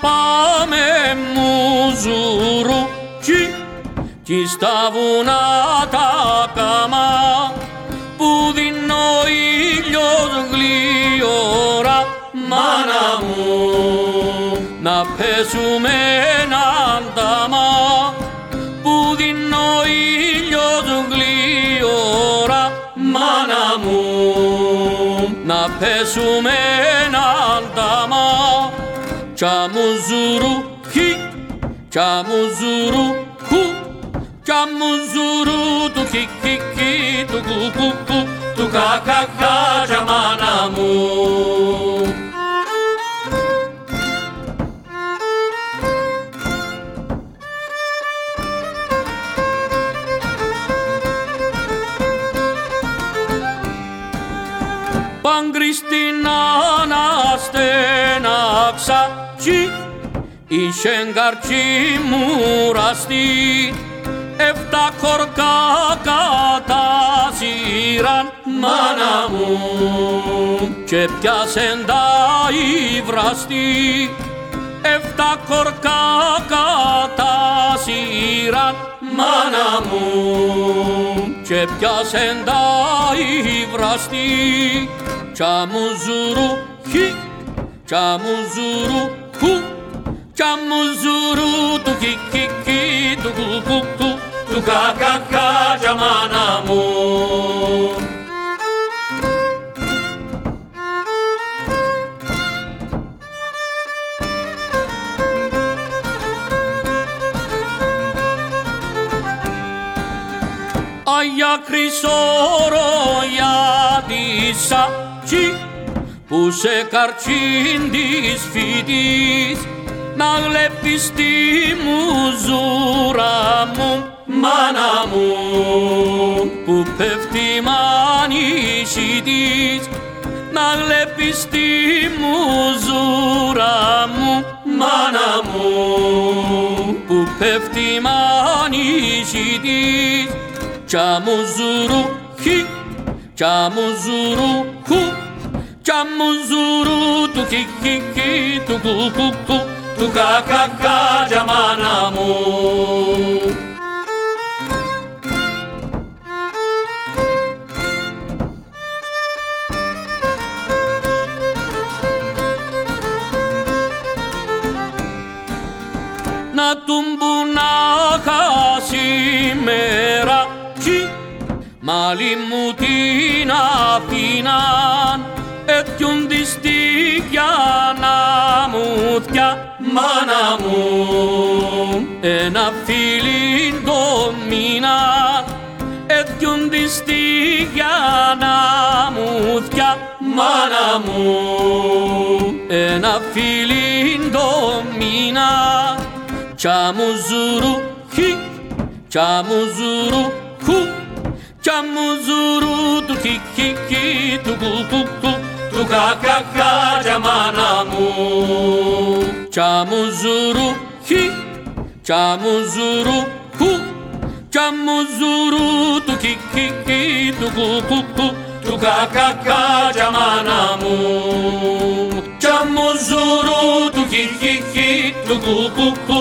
πάμε μουζουρούκι κι στα βουνά τα κάμα που δίνω ήλιος γλυόρα μάνα μου. Να πέσουμε έναν τάμα που δίνω ήλιος γλυόρα μάνα μου. Να πέσουμε έναν τάμα Chamuzuru hi, chamuzuru hu, chamuzuru tu ki ki ki tu ku ku ku tu ka ka ka jamana mu. Παγκριστήν αναστέναξα τσι είχε γκαρτσί μουραστή εφτά χορκά κατά σειράν μάνα μου και πιάσεν τα υβραστή εφτά χορκά κατά σειράν μάνα μου και πιάσεν τα υβραστή Chamuzuru hi, chamuzuru hu, chamuzuru tu ki ki ki tu ku ku ku tu ka ka ka jamana mu. Αγιά χρυσόρο για τη σατσί που σε καρτσίν της φοιτής να βλέπεις τη μουζούρα μου μάνα μου που πέφτει μανίσι της να βλέπεις τη μουζούρα μου μάνα μου που πέφτει μανίσι της Chamuzuru hi, chamuzuru hu, chamuzuru tu ki ki ki tu ku ku ku tu ka ka ka jamana mu. Να τουμπούνα σήμερα μου θιά μάνα μου ένα φίλιν το μήνα έτιον τη στήκια να μου θιά μάνα μου ένα φίλιν το μήνα Chamuzuru hi, chamuzuru hu, chamuzuru tu ki ki ki tu ku ku ku tu ka ka ka jamana mu. Chamuzuru hi, chamuzuru hu, chamuzuru tu ki ki ki tu ku ku ku. Tu ka ka ka jamana mu. Chamuzuru tu ki ki ki tu ku ku ku